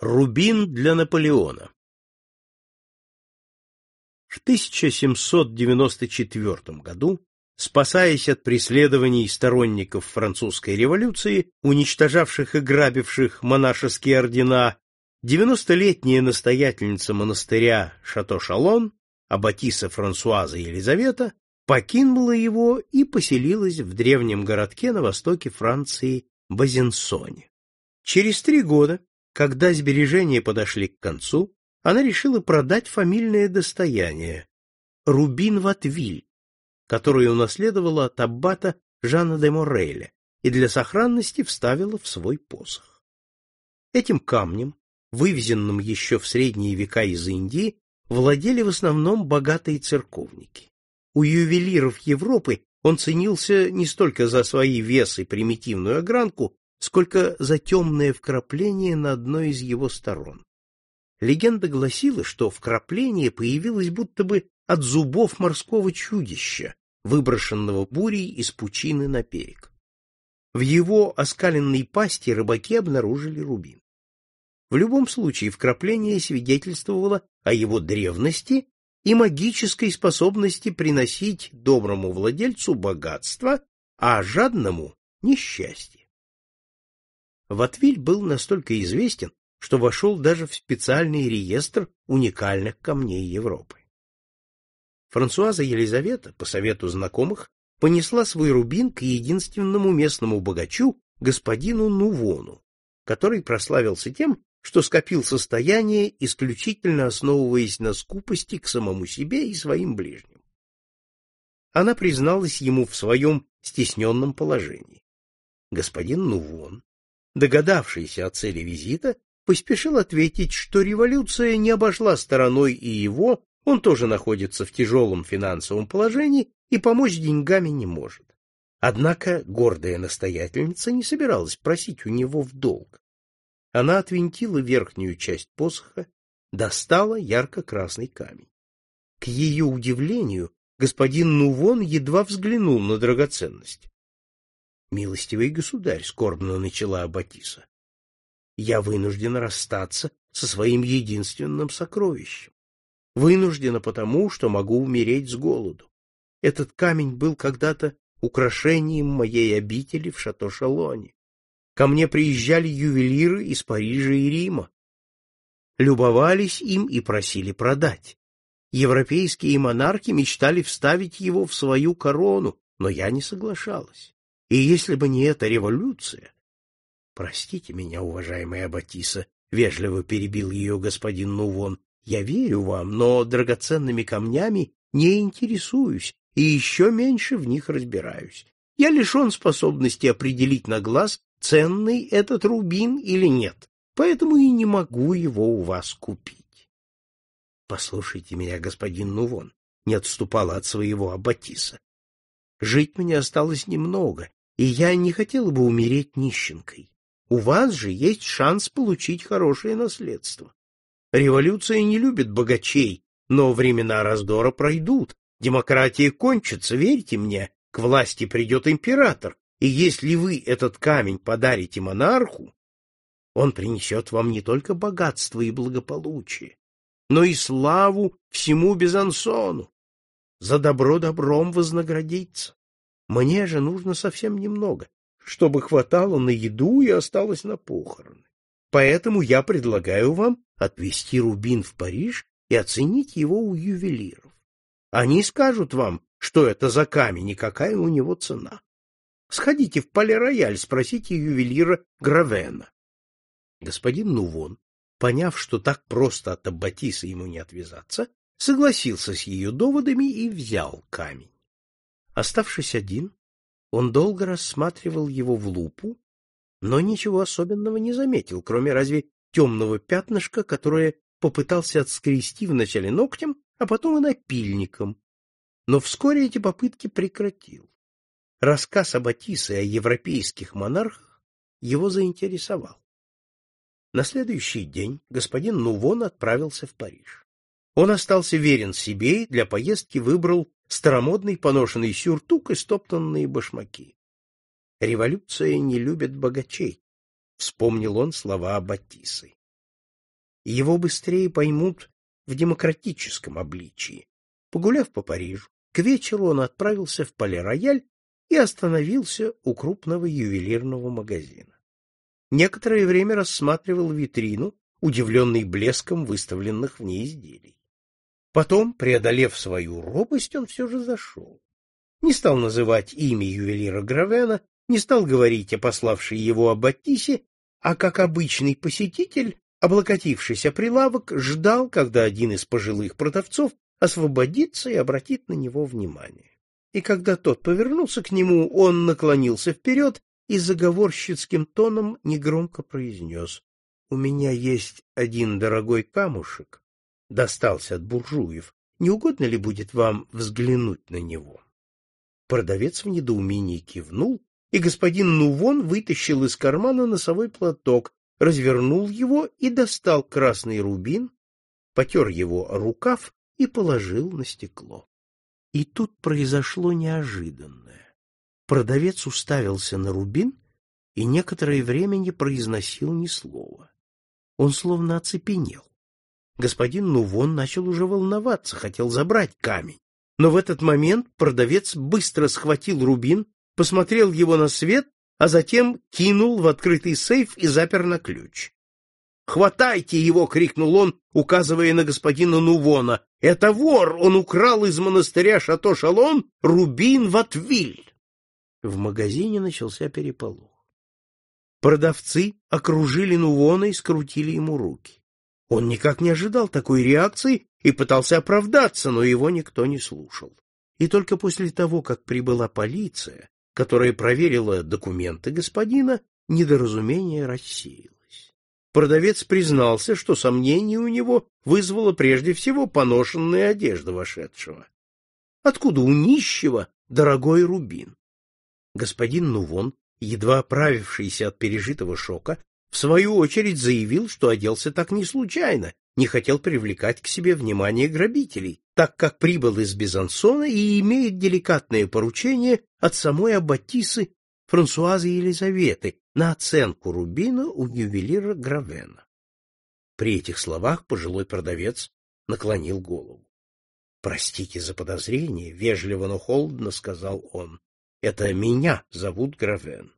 Рубин для Наполеона В 1794 году, спасаясь от преследований сторонников французской революции, уничтожавших и грабивших монашеские ордена, девяностолетняя настоятельница монастыря Шато-Шалон, аббатиса Франсуаза Елизавета, покинула его и поселилась в древнем городке на востоке Франции Базенсоне. Через три года когда сбережения подошли к концу, она решила продать фамильное достояние — рубин Ватвиль, который унаследовала от аббата Жана де Мореля и для сохранности вставила в свой посох. Этим камнем, вывезенным еще в средние века из Индии, владели в основном богатые церковники. У ювелиров Европы он ценился не столько за свои вес и примитивную огранку, сколько за темное вкрапление на одной из его сторон. Легенда гласила, что вкрапление появилось будто бы от зубов морского чудища, выброшенного бурей из пучины на берег. В его оскаленной пасти рыбаки обнаружили рубин. В любом случае вкрапление свидетельствовало о его древности и магической способности приносить доброму владельцу богатство, а жадному — несчастье. Ватвиль был настолько известен, что вошел даже в специальный реестр уникальных камней Европы. Франсуаза Елизавета, по совету знакомых, понесла свой рубин к единственному местному богачу, господину Нувону, который прославился тем, что скопил состояние, исключительно основываясь на скупости к самому себе и своим ближним. Она призналась ему в своем стесненном положении. Господин Нувон догадавшийся о цели визита, поспешил ответить, что революция не обошла стороной и его, он тоже находится в тяжелом финансовом положении и помочь деньгами не может. Однако гордая настоятельница не собиралась просить у него в долг. Она отвинтила верхнюю часть посоха, достала ярко-красный камень. К ее удивлению, господин Нувон едва взглянул на драгоценность. Милостивый государь, скорбно начала Аббатиса. Я вынуждена расстаться со своим единственным сокровищем. Вынуждена потому, что могу умереть с голоду. Этот камень был когда-то украшением моей обители в Шато-Шалоне. Ко мне приезжали ювелиры из Парижа и Рима. Любовались им и просили продать. Европейские монархи мечтали вставить его в свою корону, но я не соглашалась. И если бы не эта революция... Простите меня, уважаемая Аббатиса, вежливо перебил ее господин Нувон. Я верю вам, но драгоценными камнями не интересуюсь и еще меньше в них разбираюсь. Я лишен способности определить на глаз, ценный этот рубин или нет, поэтому и не могу его у вас купить. Послушайте меня, господин Нувон, не отступала от своего Аббатиса. Жить мне осталось немного, и я не хотела бы умереть нищенкой. У вас же есть шанс получить хорошее наследство. Революция не любит богачей, но времена раздора пройдут, демократия кончится, верьте мне, к власти придет император, и если вы этот камень подарите монарху, он принесет вам не только богатство и благополучие, но и славу всему Безансону. За добро добром вознаградиться. Мне же нужно совсем немного, чтобы хватало на еду и осталось на похороны. Поэтому я предлагаю вам отвезти рубин в Париж и оценить его у ювелиров. Они скажут вам, что это за камень и какая у него цена. Сходите в Пале-Рояль, спросите ювелира Гравена. Господин Нувон, поняв, что так просто от Аббатиса ему не отвязаться, согласился с ее доводами и взял камень. Оставшись один, он долго рассматривал его в лупу, но ничего особенного не заметил, кроме разве темного пятнышка, которое попытался отскрести вначале ногтем, а потом и напильником. Но вскоре эти попытки прекратил. Рассказ об Атисе о европейских монархах его заинтересовал. На следующий день господин Нувон отправился в Париж. Он остался верен себе и для поездки выбрал старомодный поношенный сюртук и стоптанные башмаки. Революция не любит богачей, вспомнил он слова Батисы. его быстрее поймут в демократическом обличии. Погуляв по Парижу, к вечеру он отправился в Пале-Рояль и остановился у крупного ювелирного магазина. Некоторое время рассматривал витрину, удивленный блеском выставленных в ней изделий. Потом, преодолев свою робость, он все же зашел. Не стал называть имя ювелира Гравена, не стал говорить о пославшей его Аббатисе, а как обычный посетитель, облокотившись о прилавок, ждал, когда один из пожилых продавцов освободится и обратит на него внимание. И когда тот повернулся к нему, он наклонился вперед и заговорщицким тоном негромко произнес «У меня есть один дорогой камушек, достался от буржуев. Не угодно ли будет вам взглянуть на него?» Продавец в недоумении кивнул, и господин Нувон вытащил из кармана носовой платок, развернул его и достал красный рубин, потер его рукав и положил на стекло. И тут произошло неожиданное. Продавец уставился на рубин и некоторое время не произносил ни слова. Он словно оцепенел. Господин Нувон начал уже волноваться, хотел забрать камень. Но в этот момент продавец быстро схватил рубин, посмотрел его на свет, а затем кинул в открытый сейф и запер на ключ. «Хватайте его!» — крикнул он, указывая на господина Нувона. «Это вор! Он украл из монастыря Шато-Шалон рубин Ватвиль!» В магазине начался переполох. Продавцы окружили Нувона и скрутили ему руки. Он никак не ожидал такой реакции и пытался оправдаться, но его никто не слушал. И только после того, как прибыла полиция, которая проверила документы господина, недоразумение рассеялось. Продавец признался, что сомнение у него вызвало прежде всего поношенная одежда вошедшего. Откуда у нищего дорогой рубин? Господин Нувон, едва оправившийся от пережитого шока, в свою очередь заявил, что оделся так не случайно, не хотел привлекать к себе внимание грабителей, так как прибыл из Безансона и имеет деликатное поручение от самой Аббатисы Франсуазы Елизаветы на оценку рубина у ювелира Гравена. При этих словах пожилой продавец наклонил голову. — Простите за подозрение, — вежливо, но холодно сказал он. — Это меня зовут Гравен. —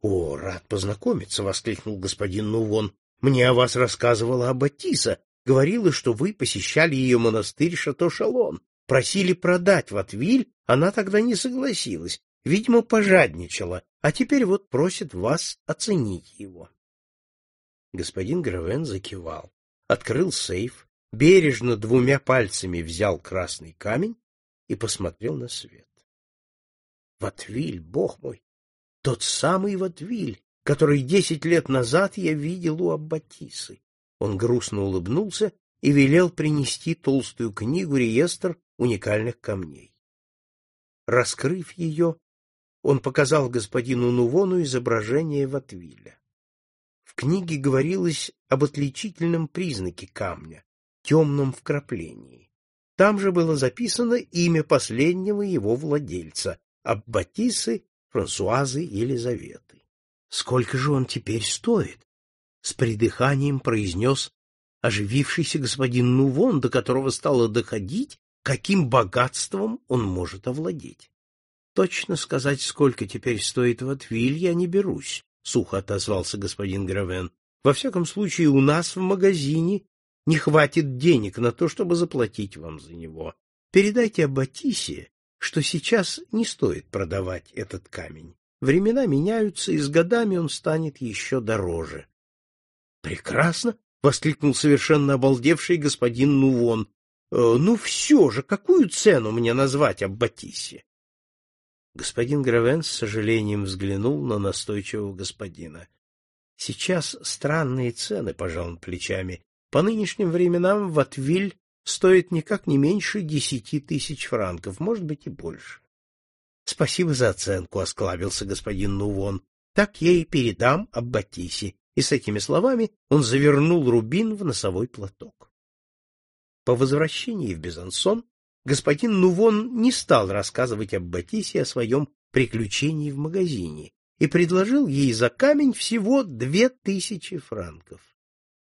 О, рад познакомиться, — воскликнул господин Нувон. — Мне о вас рассказывала Аббатиса, говорила, что вы посещали ее монастырь Шато-Шалон, просили продать в Атвиль, она тогда не согласилась, Видимо, пожадничала, а теперь вот просит вас оценить его. Господин Гравен закивал, открыл сейф, бережно двумя пальцами взял красный камень и посмотрел на свет. Ватвиль, бог мой, тот самый Ватвиль, который десять лет назад я видел у Аббатисы. Он грустно улыбнулся и велел принести толстую книгу реестр уникальных камней. Раскрыв ее, он показал господину Нувону изображение Ватвиля. В книге говорилось об отличительном признаке камня — темном вкраплении. Там же было записано имя последнего его владельца — Аббатисы Франсуазы Елизаветы. «Сколько же он теперь стоит?» — с придыханием произнес оживившийся господин Нувон, до которого стало доходить, каким богатством он может овладеть. Точно сказать, сколько теперь стоит ватвиль, я не берусь, — сухо отозвался господин Гравен. — Во всяком случае, у нас в магазине не хватит денег на то, чтобы заплатить вам за него. Передайте Аббатисе, что сейчас не стоит продавать этот камень. Времена меняются, и с годами он станет еще дороже. — Прекрасно! — воскликнул совершенно обалдевший господин Нувон. — э, Ну все же, какую цену мне назвать Аббатисе? Господин Гравен с сожалением взглянул на настойчивого господина. Сейчас странные цены, пожал он плечами. По нынешним временам ватвиль стоит никак не меньше десяти тысяч франков, может быть и больше. Спасибо за оценку, осклабился господин Нувон. Так я и передам Аббатисе. И с этими словами он завернул рубин в носовой платок. По возвращении в Безансон господин Нувон не стал рассказывать об Батисе о своем приключении в магазине и предложил ей за камень всего две тысячи франков.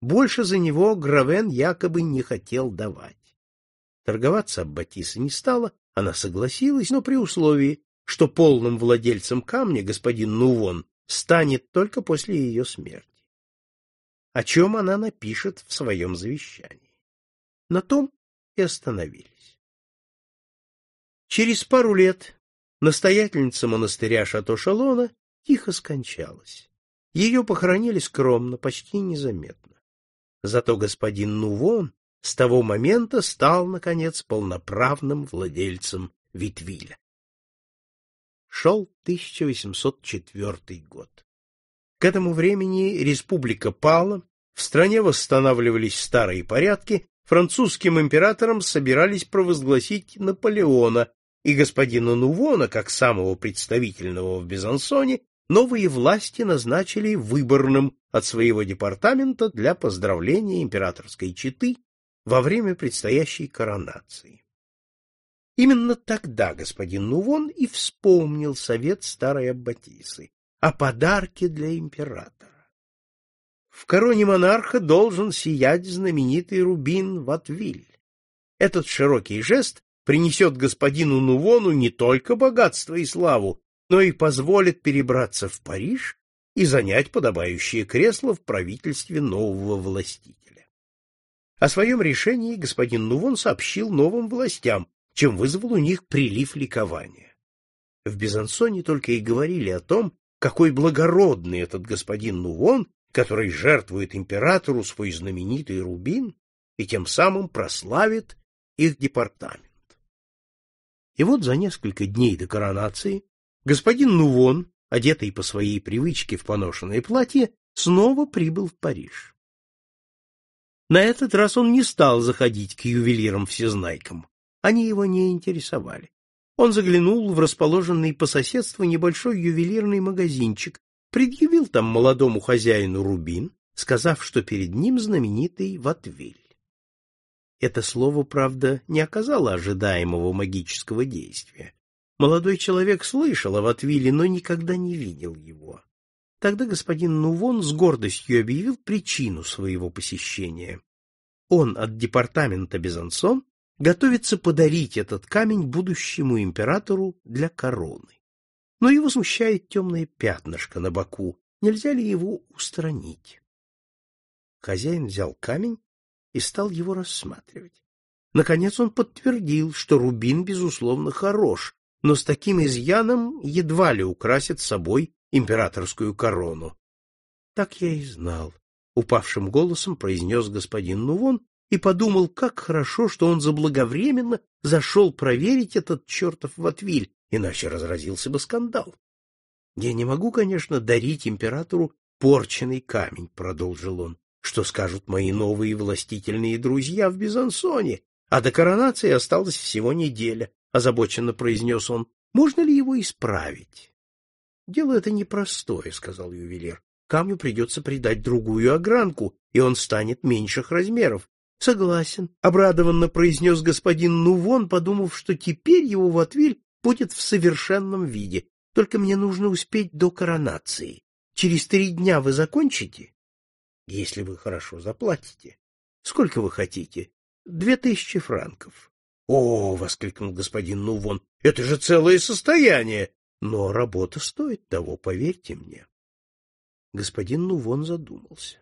Больше за него Гравен якобы не хотел давать. Торговаться Аббатиса не стала, она согласилась, но при условии, что полным владельцем камня господин Нувон станет только после ее смерти. О чем она напишет в своем завещании. На том и остановились. Через пару лет настоятельница монастыря Шато-Шалона тихо скончалась. Ее похоронили скромно, почти незаметно. Зато господин Нувон с того момента стал, наконец, полноправным владельцем Витвиля. Шел 1804 год. К этому времени республика пала, в стране восстанавливались старые порядки, французским императором собирались провозгласить Наполеона, и господина Нувона, как самого представительного в Безансоне, новые власти назначили выборным от своего департамента для поздравления императорской четы во время предстоящей коронации. Именно тогда господин Нувон и вспомнил совет старой аббатисы о подарке для императора. В короне монарха должен сиять знаменитый рубин Ватвиль. Этот широкий жест принесет господину Нувону не только богатство и славу, но и позволит перебраться в Париж и занять подобающее кресло в правительстве нового властителя. О своем решении господин Нувон сообщил новым властям, чем вызвал у них прилив ликования. В Безансоне только и говорили о том, какой благородный этот господин Нувон, который жертвует императору свой знаменитый рубин и тем самым прославит их департамент. И вот за несколько дней до коронации господин Нувон, одетый по своей привычке в поношенное платье, снова прибыл в Париж. На этот раз он не стал заходить к ювелирам-всезнайкам. Они его не интересовали. Он заглянул в расположенный по соседству небольшой ювелирный магазинчик, предъявил там молодому хозяину рубин, сказав, что перед ним знаменитый Ватвиль. Это слово, правда, не оказало ожидаемого магического действия. Молодой человек слышал о Ватвиле, но никогда не видел его. Тогда господин Нувон с гордостью объявил причину своего посещения. Он от департамента Безансон готовится подарить этот камень будущему императору для короны. Но его смущает темное пятнышко на боку. Нельзя ли его устранить? Хозяин взял камень и стал его рассматривать. Наконец он подтвердил, что рубин, безусловно, хорош, но с таким изъяном едва ли украсит собой императорскую корону. — Так я и знал, — упавшим голосом произнес господин Нувон и подумал, как хорошо, что он заблаговременно зашел проверить этот чертов ватвиль, иначе разразился бы скандал. — Я не могу, конечно, дарить императору порченный камень, — продолжил он что скажут мои новые властительные друзья в Бизансоне, а до коронации осталось всего неделя, — озабоченно произнес он. — Можно ли его исправить? — Дело это непростое, — сказал ювелир. — Камню придется придать другую огранку, и он станет меньших размеров. — Согласен, — обрадованно произнес господин Нувон, подумав, что теперь его ватвиль будет в совершенном виде. Только мне нужно успеть до коронации. Через три дня вы закончите? если вы хорошо заплатите. Сколько вы хотите? Две тысячи франков. О, воскликнул господин Нувон, это же целое состояние. Но работа стоит того, поверьте мне. Господин Нувон задумался.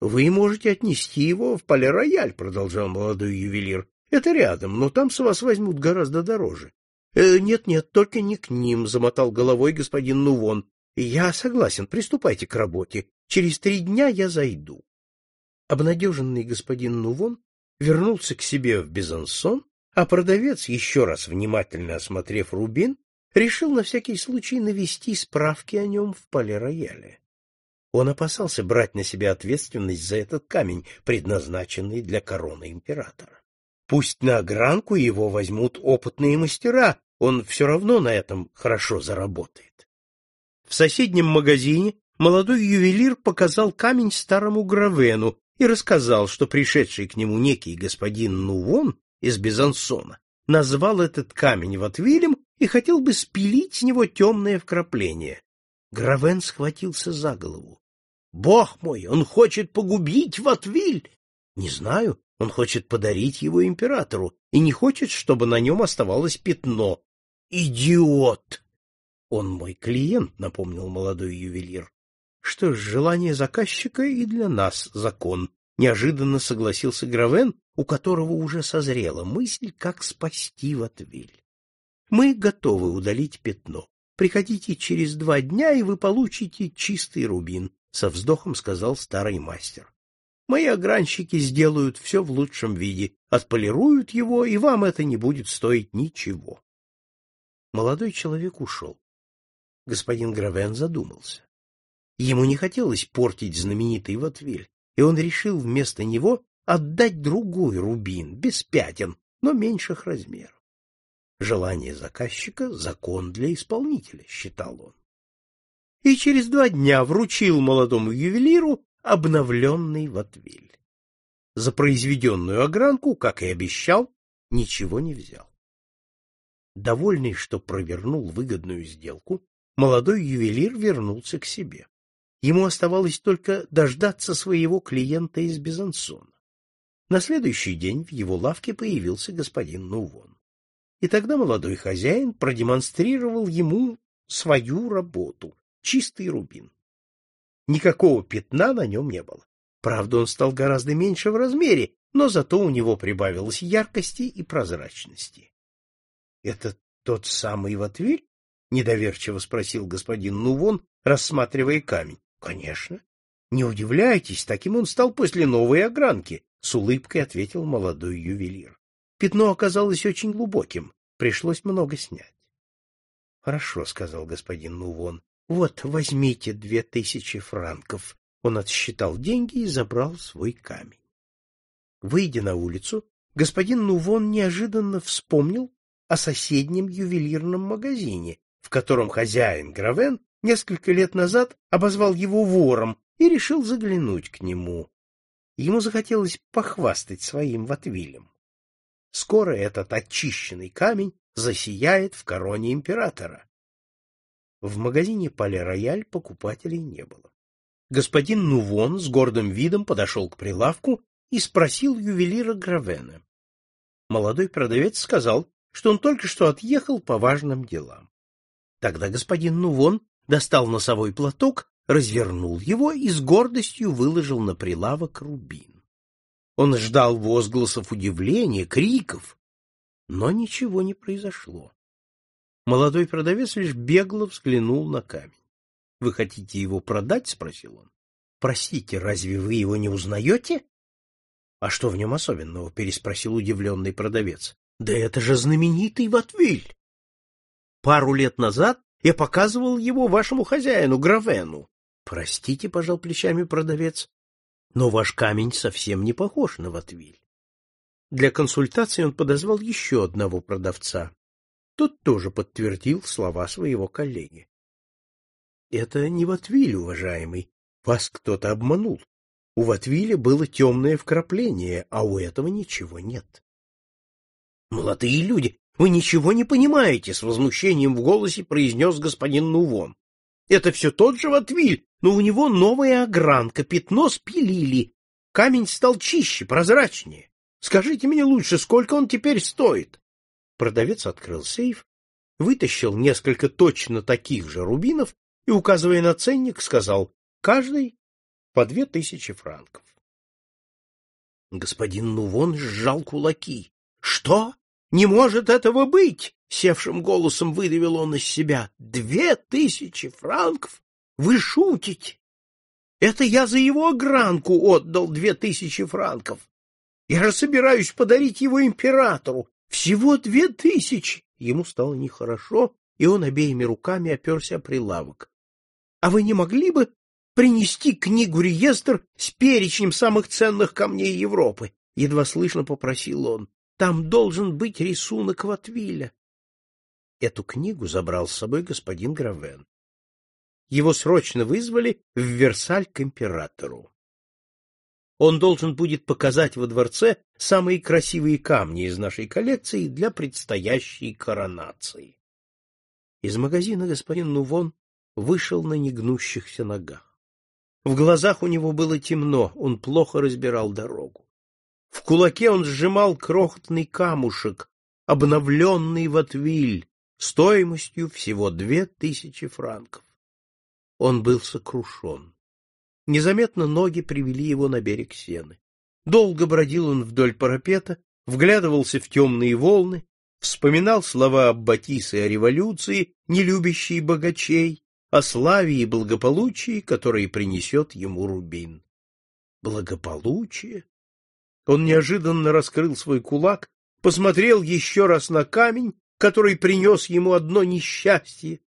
Вы можете отнести его в Пале-Рояль, продолжал молодой ювелир. Это рядом, но там с вас возьмут гораздо дороже. «Э, нет, нет, только не к ним, замотал головой господин Нувон. Я согласен, приступайте к работе. Через три дня я зайду. Обнадеженный господин Нувон вернулся к себе в Безансон, а продавец, еще раз внимательно осмотрев рубин, решил на всякий случай навести справки о нем в Пале-Рояле. Он опасался брать на себя ответственность за этот камень, предназначенный для короны императора. Пусть на огранку его возьмут опытные мастера, он все равно на этом хорошо заработает. В соседнем магазине молодой ювелир показал камень старому Гравену и рассказал, что пришедший к нему некий господин Нувон из Безансона назвал этот камень ватвилем и хотел бы спилить с него темное вкрапление. Гравен схватился за голову. Бог мой, он хочет погубить Ватвиль! Не знаю, он хочет подарить его императору и не хочет, чтобы на нем оставалось пятно. Идиот! Он мой клиент, напомнил молодой ювелир. Что ж, желание заказчика и для нас закон. Неожиданно согласился Гравен, у которого уже созрела мысль, как спасти Ватвиль. Мы готовы удалить пятно. Приходите через два дня, и вы получите чистый рубин, со вздохом сказал старый мастер. Мои огранщики сделают все в лучшем виде, отполируют его, и вам это не будет стоить ничего. Молодой человек ушел. Господин Гравен задумался. Ему не хотелось портить знаменитый Ватвиль, и он решил вместо него отдать другой рубин, без пятен, но меньших размеров. Желание заказчика — закон для исполнителя, считал он. И через два дня вручил молодому ювелиру обновленный ватвиль. За произведенную огранку, как и обещал, ничего не взял. Довольный, что провернул выгодную сделку, молодой ювелир вернулся к себе. Ему оставалось только дождаться своего клиента из Безансона. На следующий день в его лавке появился господин Нувон. И тогда молодой хозяин продемонстрировал ему свою работу — чистый рубин. Никакого пятна на нем не было. Правда, он стал гораздо меньше в размере, но зато у него прибавилось яркости и прозрачности. — Это тот самый Ватвиль? — недоверчиво спросил господин Нувон, рассматривая камень. — Конечно. Не удивляйтесь, таким он стал после новой огранки, — с улыбкой ответил молодой ювелир. Пятно оказалось очень глубоким, пришлось много снять. — Хорошо, — сказал господин Нувон. — Вот, возьмите две тысячи франков. Он отсчитал деньги и забрал свой камень. Выйдя на улицу, господин Нувон неожиданно вспомнил о соседнем ювелирном магазине, в котором хозяин Гравен несколько лет назад обозвал его вором и решил заглянуть к нему. Ему захотелось похвастать своим ватвилем. Скоро этот очищенный камень засияет в короне императора. В магазине Пале-Рояль покупателей не было. Господин Нувон с гордым видом подошел к прилавку и спросил ювелира Гравена. Молодой продавец сказал, что он только что отъехал по важным делам. Тогда господин Нувон достал носовой платок, развернул его и с гордостью выложил на прилавок рубин. Он ждал возгласов удивления, криков, но ничего не произошло. Молодой продавец лишь бегло взглянул на камень. — Вы хотите его продать? — спросил он. — Простите, разве вы его не узнаете? — А что в нем особенного? — переспросил удивленный продавец. — Да это же знаменитый Ватвиль! Пару лет назад я показывал его вашему хозяину, Гравену. — Простите, — пожал плечами продавец, — но ваш камень совсем не похож на Ватвиль. Для консультации он подозвал еще одного продавца. Тот тоже подтвердил слова своего коллеги. — Это не Ватвиль, уважаемый. Вас кто-то обманул. У Ватвиля было темное вкрапление, а у этого ничего нет. — Молодые люди, вы ничего не понимаете, — с возмущением в голосе произнес господин Нувон. — Это все тот же Ватвиль, но у него новая огранка, пятно спилили. Камень стал чище, прозрачнее. Скажите мне лучше, сколько он теперь стоит? Продавец открыл сейф, вытащил несколько точно таких же рубинов и, указывая на ценник, сказал, каждый по две тысячи франков. Господин Нувон сжал кулаки. — Что? Не может этого быть! — севшим голосом выдавил он из себя. — Две тысячи франков? Вы шутите? Это я за его огранку отдал две тысячи франков. Я же собираюсь подарить его императору. Всего две тысячи. Ему стало нехорошо, и он обеими руками оперся о прилавок. А вы не могли бы принести книгу-реестр с перечнем самых ценных камней Европы? Едва слышно попросил он. Там должен быть рисунок Ватвиля. Эту книгу забрал с собой господин Гравен. Его срочно вызвали в Версаль к императору. Он должен будет показать во дворце самые красивые камни из нашей коллекции для предстоящей коронации. Из магазина господин Нувон вышел на негнущихся ногах. В глазах у него было темно, он плохо разбирал дорогу. В кулаке он сжимал крохотный камушек, обновленный ватвиль, стоимостью всего две тысячи франков. Он был сокрушен. Незаметно ноги привели его на берег сены. Долго бродил он вдоль парапета, вглядывался в темные волны, вспоминал слова Аббатисы о революции, не любящей богачей, о славе и благополучии, которые принесет ему Рубин. Благополучие? Он неожиданно раскрыл свой кулак, посмотрел еще раз на камень, который принес ему одно несчастье,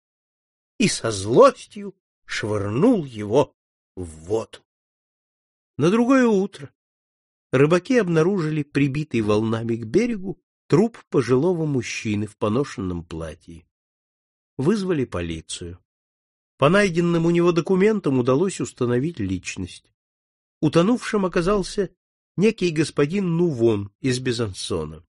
и со злостью швырнул его в воду. На другое утро рыбаки обнаружили прибитый волнами к берегу труп пожилого мужчины в поношенном платье. Вызвали полицию. По найденным у него документам удалось установить личность. Утонувшим оказался некий господин Нувон из Безансона.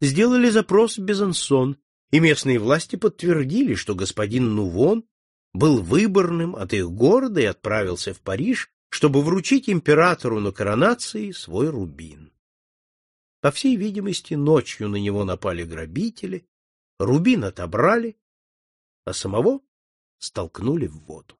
Сделали запрос в Безансон, и местные власти подтвердили, что господин Нувон был выборным от их города и отправился в Париж, чтобы вручить императору на коронации свой рубин. По всей видимости, ночью на него напали грабители, рубин отобрали, а самого столкнули в воду.